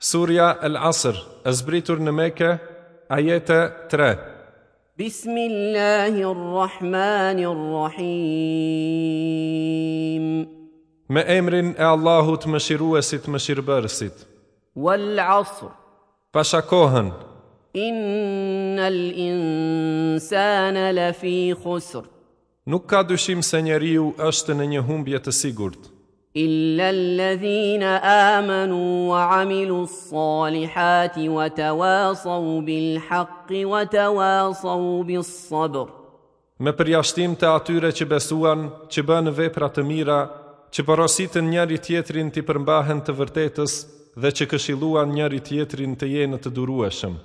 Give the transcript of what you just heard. Surja El Asr, e zbritur në meke, ajete 3. Bismillahirrahmanirrahim. Me emrin e Allahut më shiruesit më shirëbërësit. Wal Asr. Pasha kohën. Innal insana lafi khusr. Nuk ka dyshim se njeriu është në një humbje të sigurt illa alladhina amanu wa 'amilu s-salihati wa tawasaw bil-haqqi wa tawasaw bis-sabr me përjashtim të atyre që besuan që bën vepra të mira që porositën njëri tjetrin ti përmbahen të vërtetës dhe që këshilluan njëri tjetrin të jenë të durueshëm